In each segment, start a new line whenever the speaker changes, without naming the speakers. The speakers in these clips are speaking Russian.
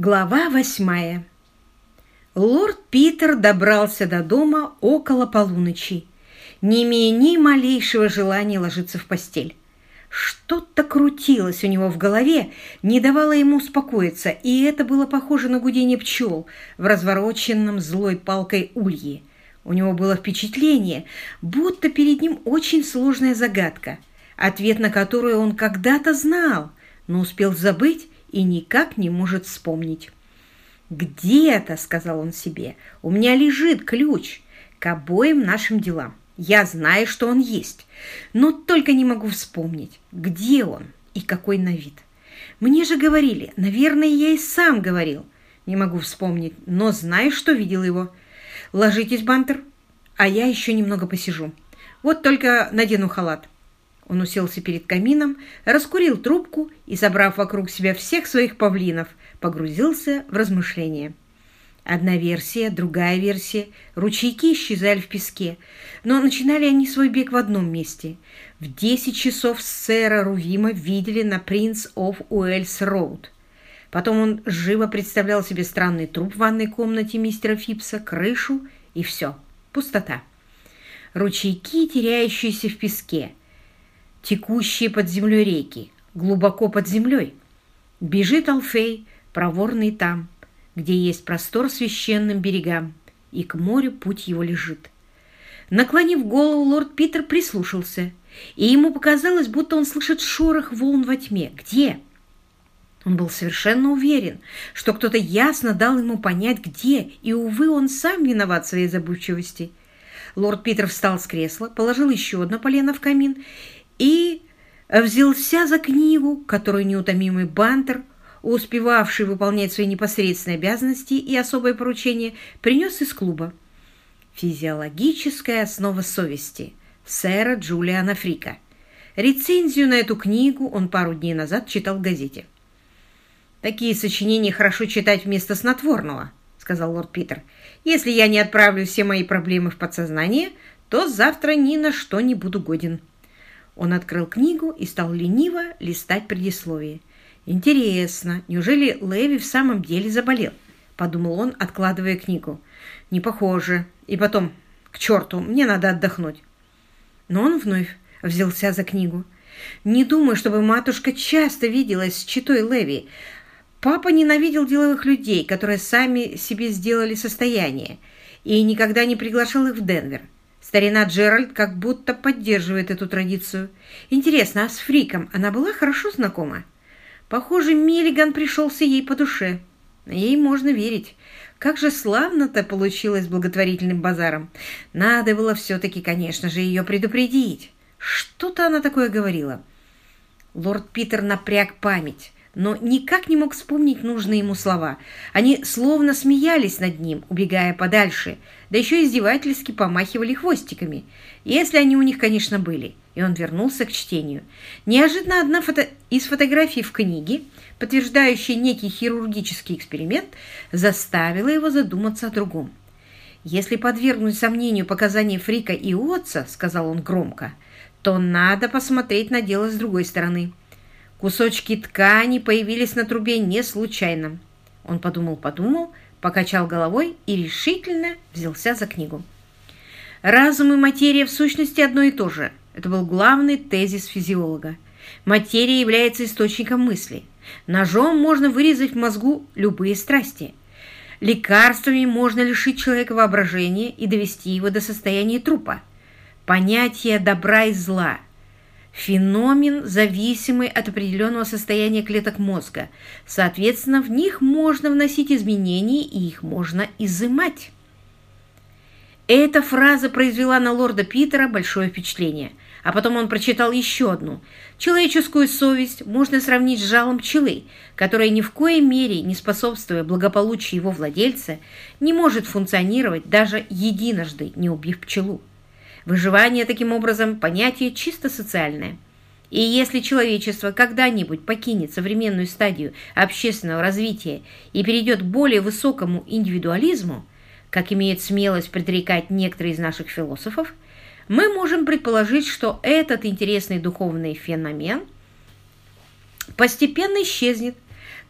Глава восьмая. Лорд Питер добрался до дома около полуночи, не имея ни малейшего желания ложиться в постель. Что-то крутилось у него в голове, не давало ему успокоиться, и это было похоже на гудение пчел в развороченном злой палкой улье. У него было впечатление, будто перед ним очень сложная загадка, ответ на которую он когда-то знал, но успел забыть и никак не может вспомнить. «Где-то, — сказал он себе, — у меня лежит ключ к обоим нашим делам. Я знаю, что он есть, но только не могу вспомнить, где он и какой на вид. Мне же говорили, наверное, я и сам говорил. Не могу вспомнить, но знаю, что видел его. Ложитесь, Бантер, а я еще немного посижу. Вот только надену халат». Он уселся перед камином, раскурил трубку и, собрав вокруг себя всех своих павлинов, погрузился в размышления. Одна версия, другая версия. Ручейки исчезали в песке, но начинали они свой бег в одном месте. В десять часов сэра Рувима видели на Принц оф Уэльс Роуд. Потом он живо представлял себе странный труп в ванной комнате мистера Фипса, крышу и все. Пустота. Ручейки, теряющиеся в песке – текущие под землей реки, глубоко под землей. Бежит Алфей, проворный там, где есть простор священным берегам, и к морю путь его лежит. Наклонив голову, лорд Питер прислушался, и ему показалось, будто он слышит шорох волн во тьме. Где? Он был совершенно уверен, что кто-то ясно дал ему понять, где, и, увы, он сам виноват в своей забывчивости. Лорд Питер встал с кресла, положил еще одно полено в камин и взялся за книгу, которую неутомимый Бантер, успевавший выполнять свои непосредственные обязанности и особые поручения, принес из клуба. «Физиологическая основа совести» сэра Джулиана Фрика. Рецензию на эту книгу он пару дней назад читал в газете. «Такие сочинения хорошо читать вместо снотворного», — сказал лорд Питер. «Если я не отправлю все мои проблемы в подсознание, то завтра ни на что не буду годен». Он открыл книгу и стал лениво листать предисловие. «Интересно, неужели Леви в самом деле заболел?» – подумал он, откладывая книгу. «Не похоже. И потом, к черту, мне надо отдохнуть». Но он вновь взялся за книгу. «Не думаю, чтобы матушка часто виделась с читой Леви. Папа ненавидел деловых людей, которые сами себе сделали состояние, и никогда не приглашал их в Денвер. Старина Джеральд как будто поддерживает эту традицию. Интересно, а с Фриком она была хорошо знакома? Похоже, Миллиган пришелся ей по душе. Ей можно верить. Как же славно-то получилось благотворительным базаром. Надо было все-таки, конечно же, ее предупредить. Что-то она такое говорила. Лорд Питер напряг память но никак не мог вспомнить нужные ему слова. Они словно смеялись над ним, убегая подальше, да еще издевательски помахивали хвостиками, если они у них, конечно, были. И он вернулся к чтению. Неожиданно одна фото... из фотографий в книге, подтверждающая некий хирургический эксперимент, заставила его задуматься о другом. «Если подвергнуть сомнению показания Фрика и Отца, — сказал он громко, — то надо посмотреть на дело с другой стороны». Кусочки ткани появились на трубе не случайно. Он подумал-подумал, покачал головой и решительно взялся за книгу. Разум и материя в сущности одно и то же. Это был главный тезис физиолога. Материя является источником мысли. Ножом можно вырезать в мозгу любые страсти. Лекарствами можно лишить человека воображения и довести его до состояния трупа. Понятие добра и зла – Феномен, зависимый от определенного состояния клеток мозга. Соответственно, в них можно вносить изменения и их можно изымать. Эта фраза произвела на лорда Питера большое впечатление. А потом он прочитал еще одну. Человеческую совесть можно сравнить с жалом пчелы, которая ни в коей мере, не способствуя благополучию его владельца, не может функционировать даже единожды, не убив пчелу. Выживание, таким образом, понятие чисто социальное. И если человечество когда-нибудь покинет современную стадию общественного развития и перейдет к более высокому индивидуализму, как имеет смелость предрекать некоторые из наших философов, мы можем предположить, что этот интересный духовный феномен постепенно исчезнет,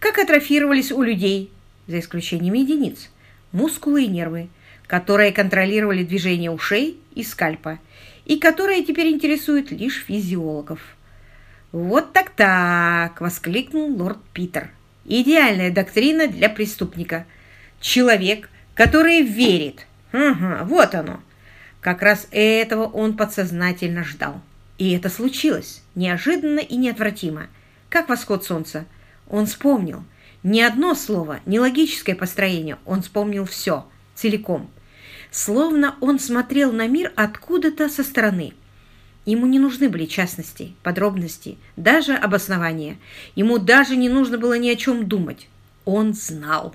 как атрофировались у людей за исключением единиц, мускулы и нервы, которые контролировали движение ушей и скальпа, и которые теперь интересуют лишь физиологов. «Вот так-так!» — воскликнул лорд Питер. «Идеальная доктрина для преступника. Человек, который верит. Ага, вот оно. Как раз этого он подсознательно ждал. И это случилось, неожиданно и неотвратимо, как восход солнца. Он вспомнил. Ни одно слово, ни логическое построение. Он вспомнил все, целиком. Словно он смотрел на мир откуда-то со стороны. Ему не нужны были частности, подробности, даже обоснования. Ему даже не нужно было ни о чем думать. Он знал.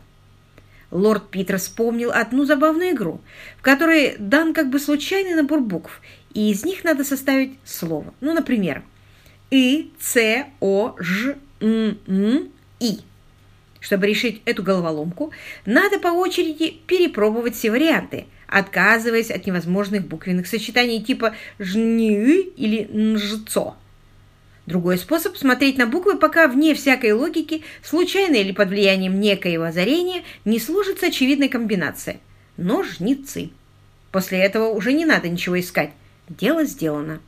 Лорд Питер вспомнил одну забавную игру, в которой дан как бы случайный набор букв, и из них надо составить слово. Ну, например, И, С, О, Ж, Н, Н, И. Чтобы решить эту головоломку, надо по очереди перепробовать все варианты, отказываясь от невозможных буквенных сочетаний типа «жни» или «нжцо». Другой способ – смотреть на буквы, пока вне всякой логики, случайно или под влиянием некоего озарения, не сложится очевидная комбинация – ножницы. После этого уже не надо ничего искать. Дело сделано.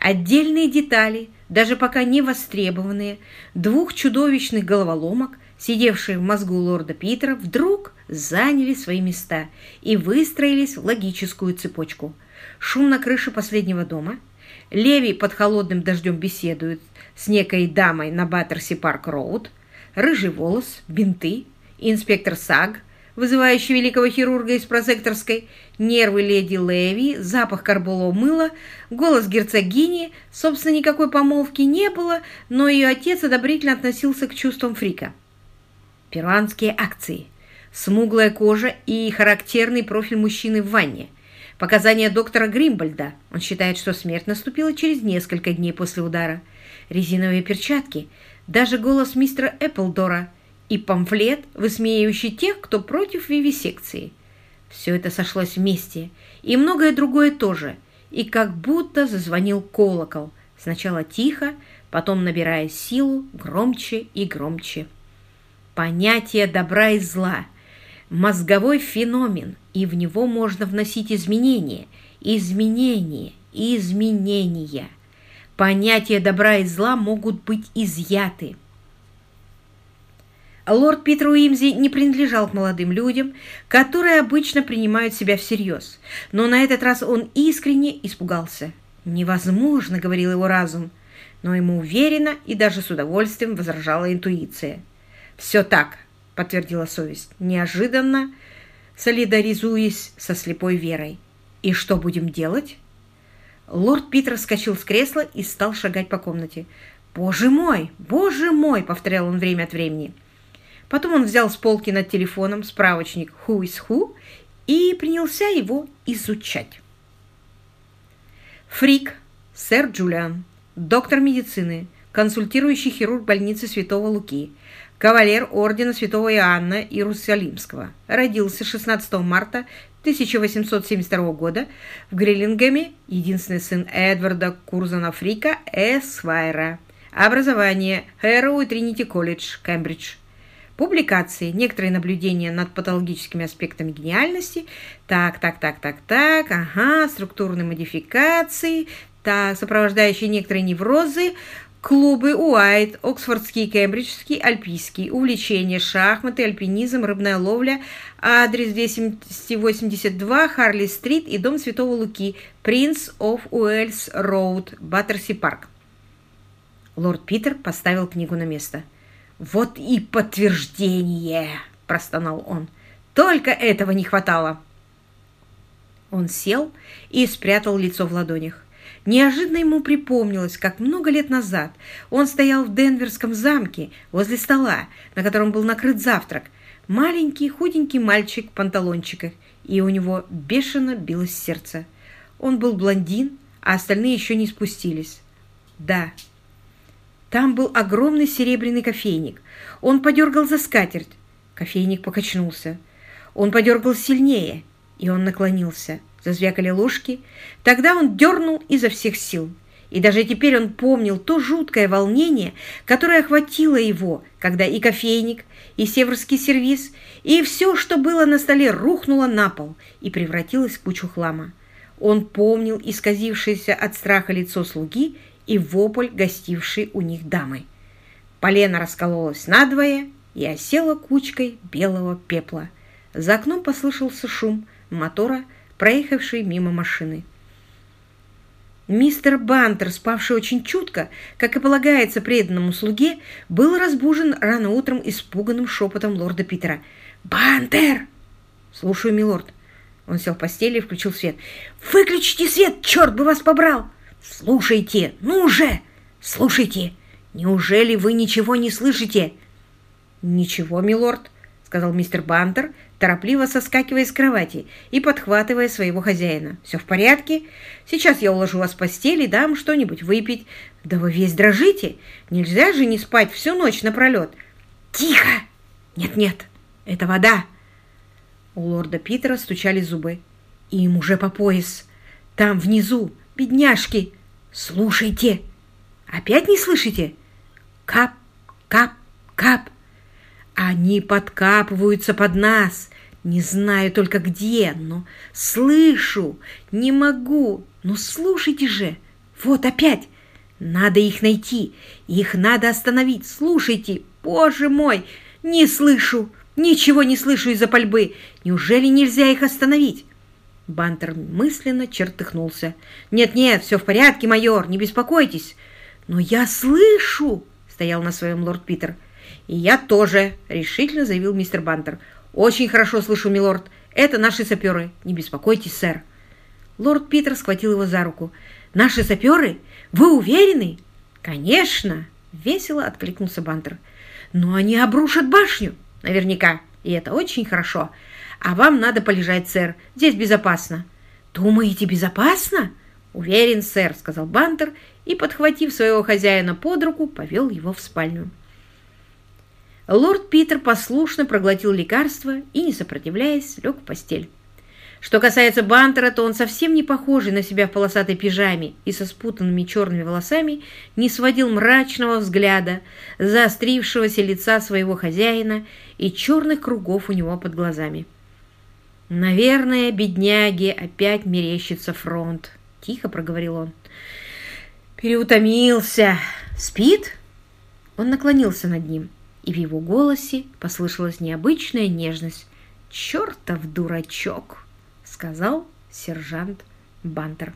Отдельные детали, даже пока не востребованные, двух чудовищных головоломок, сидевшие в мозгу лорда Питера, вдруг заняли свои места и выстроились в логическую цепочку. Шум на крыше последнего дома – Леви под холодным дождем беседует с некой дамой на Баттерси Парк Роуд, рыжий волос, бинты, инспектор Саг, вызывающий великого хирурга из прозекторской, нервы леди Леви, запах карболового мыла, голос герцогини, собственно, никакой помолвки не было, но ее отец одобрительно относился к чувствам фрика. Перуанские акции, смуглая кожа и характерный профиль мужчины в ванне – Показания доктора Гримбольда. Он считает, что смерть наступила через несколько дней после удара. Резиновые перчатки, даже голос мистера Эпплдора и памфлет, высмеивающий тех, кто против вивисекции. Все это сошлось вместе, и многое другое тоже, и как будто зазвонил колокол, сначала тихо, потом набирая силу громче и громче. Понятие добра и зла – мозговой феномен, и в него можно вносить изменения, изменения, изменения. Понятия добра и зла могут быть изъяты. Лорд Питер Уимзи не принадлежал к молодым людям, которые обычно принимают себя всерьез, но на этот раз он искренне испугался. «Невозможно», — говорил его разум, но ему уверенно и даже с удовольствием возражала интуиция. «Все так», подтвердила совесть, неожиданно солидаризуясь со слепой верой. «И что будем делать?» Лорд Питер вскочил с кресла и стал шагать по комнате. «Боже мой! Боже мой!» — повторял он время от времени. Потом он взял с полки над телефоном справочник «Who is Who» и принялся его изучать. Фрик, сэр Джулиан, доктор медицины, консультирующий хирург больницы Святого Луки, кавалер ордена святого Иоанна Иерусалимского. Родился 16 марта 1872 года в Гриллингеме, единственный сын Эдварда Курзана Фрика Эсвайра. Образование Хэроу и Тринити колледж, Кембридж. Публикации, некоторые наблюдения над патологическими аспектами гениальности. Так, так, так, так, так, ага, структурные модификации, так, сопровождающие некоторые неврозы, Клубы Уайт, Оксфордский, Кембриджский, Альпийский. Увлечение, шахматы, альпинизм, рыбная ловля. Адрес 282, Харли-стрит и дом Святого Луки, Принц оф Уэльс Роуд, Баттерси Парк. Лорд Питер поставил книгу на место. «Вот и подтверждение!» – простонал он. «Только этого не хватало!» Он сел и спрятал лицо в ладонях. Неожиданно ему припомнилось, как много лет назад он стоял в Денверском замке возле стола, на котором был накрыт завтрак. Маленький худенький мальчик в панталончиках, и у него бешено билось сердце. Он был блондин, а остальные еще не спустились. Да, там был огромный серебряный кофейник. Он подергал за скатерть. Кофейник покачнулся. Он подергал сильнее, и он наклонился. Зазвякали ложки. Тогда он дернул изо всех сил. И даже теперь он помнил то жуткое волнение, которое охватило его, когда и кофейник, и северский сервиз, и все, что было на столе, рухнуло на пол и превратилось в кучу хлама. Он помнил исказившееся от страха лицо слуги и вопль, гостившей у них дамы. Полено раскололось надвое и осела кучкой белого пепла. За окном послышался шум мотора, проехавшей мимо машины. Мистер Бантер, спавший очень чутко, как и полагается преданному слуге, был разбужен рано утром испуганным шепотом лорда Питера. «Бантер!» «Слушаю, милорд». Он сел в постели и включил свет. «Выключите свет, черт бы вас побрал!» «Слушайте, ну же! Слушайте! Неужели вы ничего не слышите?» «Ничего, милорд», — сказал мистер Бантер, торопливо соскакивая с кровати и подхватывая своего хозяина. «Все в порядке? Сейчас я уложу вас в постель и дам что-нибудь выпить. Да вы весь дрожите! Нельзя же не спать всю ночь напролет!» «Тихо! Нет-нет, это вода!» У лорда Питера стучали зубы. «Им уже по пояс. Там внизу, бедняжки! Слушайте! Опять не слышите? Кап, кап, кап!» Они подкапываются под нас. Не знаю только где, но слышу, не могу. Ну слушайте же, вот опять. Надо их найти, их надо остановить. Слушайте, боже мой, не слышу, ничего не слышу из-за пальбы. Неужели нельзя их остановить? Бантер мысленно чертыхнулся. «Нет-нет, все в порядке, майор, не беспокойтесь». «Но я слышу!» — стоял на своем лорд Питер. «И я тоже», — решительно заявил мистер Бантер. «Очень хорошо слышу, милорд. Это наши саперы. Не беспокойтесь, сэр». Лорд Питер схватил его за руку. «Наши саперы? Вы уверены?» «Конечно!» — весело откликнулся Бантер. «Но они обрушат башню!» «Наверняка. И это очень хорошо. А вам надо полежать, сэр. Здесь безопасно». «Думаете, безопасно?» «Уверен, сэр», — сказал Бантер и, подхватив своего хозяина под руку, повел его в спальню. Лорд Питер послушно проглотил лекарство и, не сопротивляясь, лег в постель. Что касается Бантера, то он совсем не похожий на себя в полосатой пижаме и со спутанными черными волосами не сводил мрачного взгляда, заострившегося лица своего хозяина и черных кругов у него под глазами. «Наверное, бедняге опять мерещится фронт», — тихо проговорил он. «Переутомился. Спит?» Он наклонился над ним и в его голосе послышалась необычная нежность. «Чертов дурачок!» — сказал сержант Бантер.